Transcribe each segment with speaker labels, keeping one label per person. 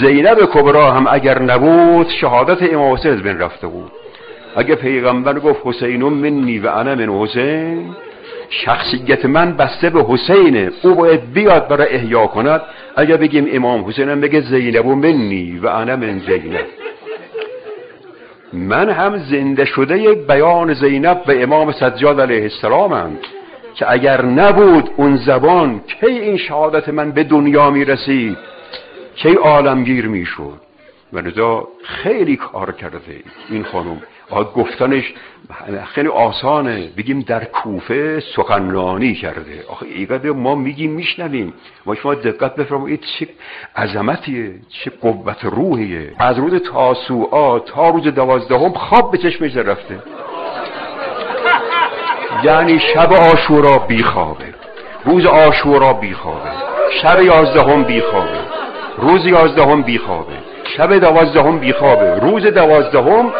Speaker 1: زینب کبرا هم اگر نبود شهادت امام حسین از بین رفته بود. اگه پیغمبر گفت حسین منی و انا من حسین شخصیت من بسته به حسینه او باید بیاد برای احیا کند. اگه بگیم امام حسین هم بگه زینب و منی و انا من زینب. من هم زنده شده بیان زینب و امام سجاد علیه السلامم که اگر نبود اون زبان کی این شهادت من به دنیا می‌رسید؟ کی عالمگیر می‌شد. و ندا خیلی کار کرده این خانم. گفتنش خیلی آسانه. بگیم در کوفه سخنرانی کرده. آخه ایقدر ما میگیم میشنویم. ما شما دقت بفرمایید چه عظمتیه چه قوت روحیه. از روز تاسوعا تا روز دوازدهم خواب به چشمش رفته. یعنی شب آشورا بیخوابه. روز آشورا بیخوابه. شب یازدهم بیخوابه. روز یازدهم بیخوابه. شب دوازدهم بیخوابه. روز دوازدهم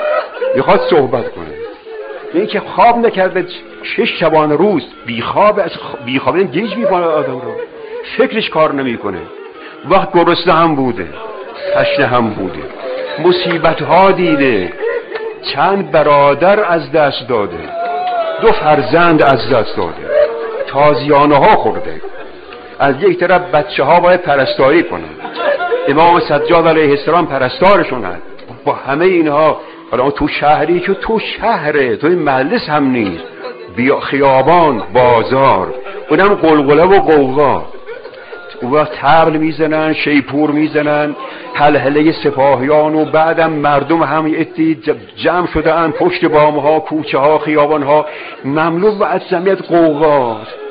Speaker 1: می‌خواد صحبت کنه. این که خواب نکرده شش شبان روز بیخواب از بیخوابه گیج می‌کنه آدم رو. فکرش کار نمی‌کنه. وقت گرسنه هم بوده. تشنه هم بوده. مصیبت ها دیده. چند برادر از دست داده. دو فرزند از دست داده. تازیانه ها خورده. از یک طرف بچه ها باید پرستاری کنن. امام سجاد علیه السلام هست. با همه اینها حالا تو شهری که تو شهره تو این مجلس هم نیست. بیا خیابان بازار. اونم قلقله و قوقا. وقت تبل می‌زنن شیپور می‌زنن هلهله سپاهیان و بعدم مردم هم اتی جمع شده پشت بام ها کوچه ها خیابان ها مملو و از زمیت قوقاست.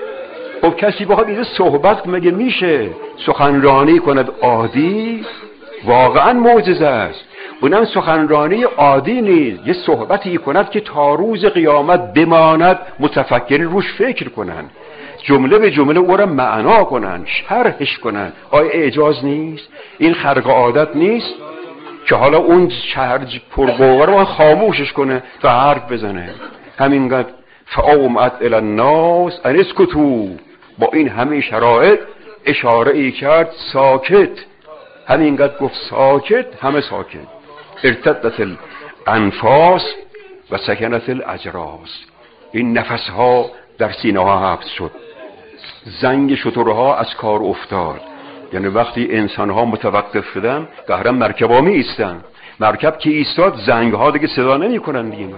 Speaker 1: خب کسی بخواد اینجا صحبت مگه میشه سخنرانی کند عادی؟ واقعا معجزه است. اونم سخنرانی عادی نیست. یه صحبتی کند که تا روز قیامت بماند متفکرین روش فکر کنند جمله به جمله او را معنا کنن شرحش کنن. آیا اعجاز نیست؟ این خرق عادت نیست؟ که حالا اون شرج پرگوه رو خاموشش کنه تا حرف بزنه. همینقدر. فاومت الناس انسکتو با این همه شرایط اشاره ای کرد ساکت. همینقدر گفت ساکت همه ساکت. ارتدت الانفاس و سکنت الاجراس. این نفس ها در سینه ها حبس شد. زنگ شطورها از کار افتاد. یعنی وقتی انسان ها متوقف شدن قهرم مرکب ها می ایستن مرکب که ایستاد زنگ ها دیگه صدا نمی کنن دیگه.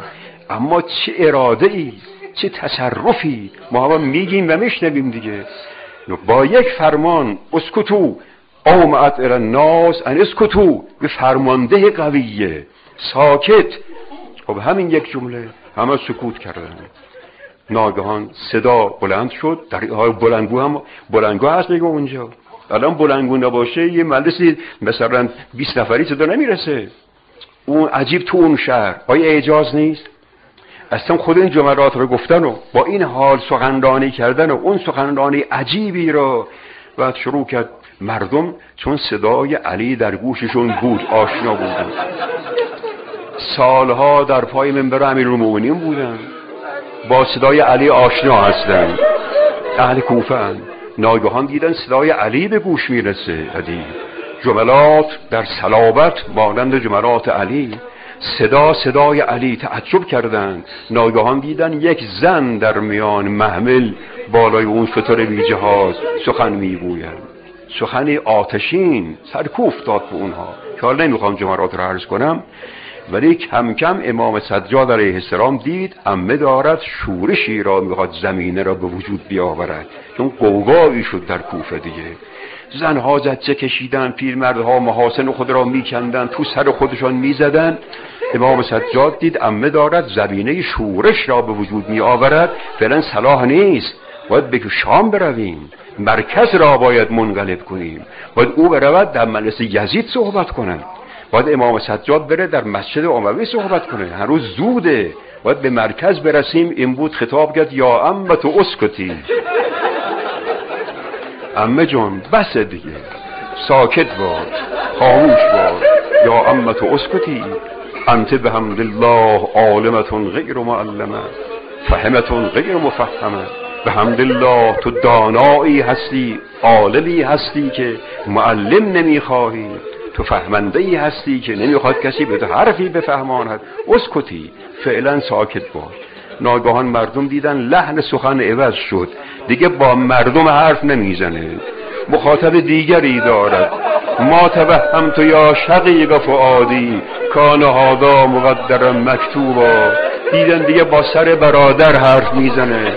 Speaker 1: اما چه اراده ای چه تصرفی؟ ما هم میگیم و میشنویم دیگه. با یک فرمان اسکتو. آمد الى الناس ان اسکتو. به فرمانده قویه. ساکت. خب همین یک جمله. همه سکوت کردن. ناگهان صدا بلند شد. در بلندگو هم بلندگو هست میگه اونجا. الان بلندگو نباشه یه مدرسی مثلا 20 نفری صدا نمی‌رسه. اون عجیب تو اون شهر. آیا اعجاز نیست؟ اصلا خود این جملات رو گفتن و با این حال سخنرانی کردن و اون سخنرانی عجیبی رو بعد شروع کرد. مردم چون صدای علی در گوششون بود آشنا بودن سالها در پای منبر امیر المومنین بودن با صدای علی آشنا هستن اهل کوفه ناگهان دیدن صدای علی به گوش می‌رسه. جملات در صلابت مانند جملات علی. صدا صدای علی تعجب کردند. ناگهان دیدن یک زن در میان محمل بالای اون شطور بی جهاز سخن می‌گویند سخن آتشین سرکوف داد به اونها. که حالا نمی‌خوام جملات رو عرض کنم. ولی کم کم امام سجاد علیه السلام دید امه دارد شورشی را می‌خواد زمینه را به وجود بیاورد. چون قوقایی شد در کوفه دیگه. زنها زجه کشیدن پیرمردها محاسن خود را میکندن تو سر خودشان می‌زدن. امام سجاد دید امه دارد زمینه شورش را به وجود می آورد فعلا صلاح نیست. باید به شام برویم. مرکز را باید منقلب کنیم. باید او برود در مجلس یزید صحبت کنند. باید امام سجاد بره در مسجد اموی صحبت کنه. هر روز زوده. باید به مرکز برسیم. این بود خطاب کرد یا ام تو اسکتی. امه جان بس دیگه. ساکت باد خاموش باد یا ام تو اسکتی. انت به حمد الله عالمتون غیر معلمه. فهمتون غیر مفهمه. به حمد الله تو دانایی هستی. عالمی هستی که معلم نمی‌خواهی. تو فهمنده ای هستی که نمی‌خواد کسی به تو حرفی بفهماند. اسکتی فعلا ساکت باش. ناگهان مردم دیدن لحن سخن عوض شد. دیگه با مردم حرف نمی‌زنه. مخاطب دیگری دارد. ما توهم تو یا شقیق فعادی کان هادا مقدر مکتوبا. دیدن دیگه با سر برادر حرف می‌زنه.